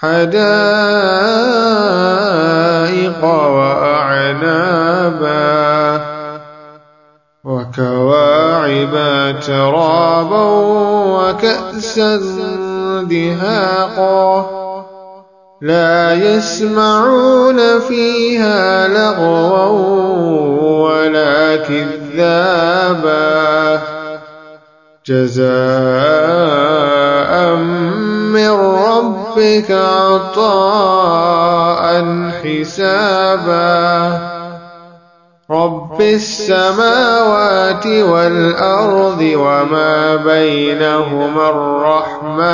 حدائق وأعنابا وكواعب ترابا وكأسا دهاقا لا يسمعون فيها لغوا ولا كذابا جزاء ربك عطاء حسابا. رب السماوات والأرض وما بينهما الرحمن.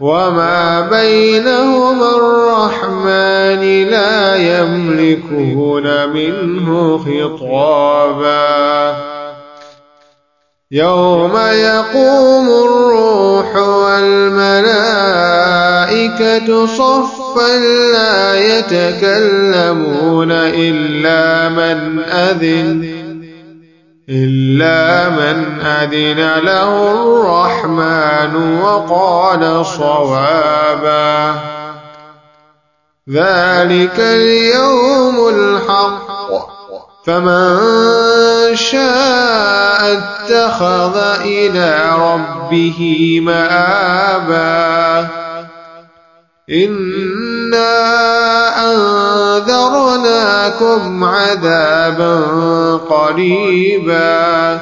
وما بينهما الرحمن لا يملكون منه خطابا. يوم يقوم الروح والملائكة صفا لا يتكلمون إلا من أذن إلا من أذن له الرحمن وقال صوابا. ذلك اليوم الحق. فمن شاء اتخذ إلى ربه مآبا. إنا أنذرناكم عذابا قريبا.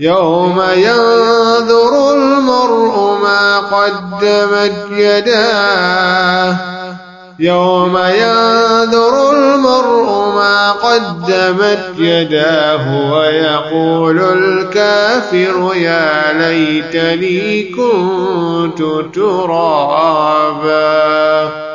يوم ينظر المرء ما قدمت يداه. يوم ينظر المرء ما قدمت يداه ويقول الكافر يا ليتني كنت ترابا.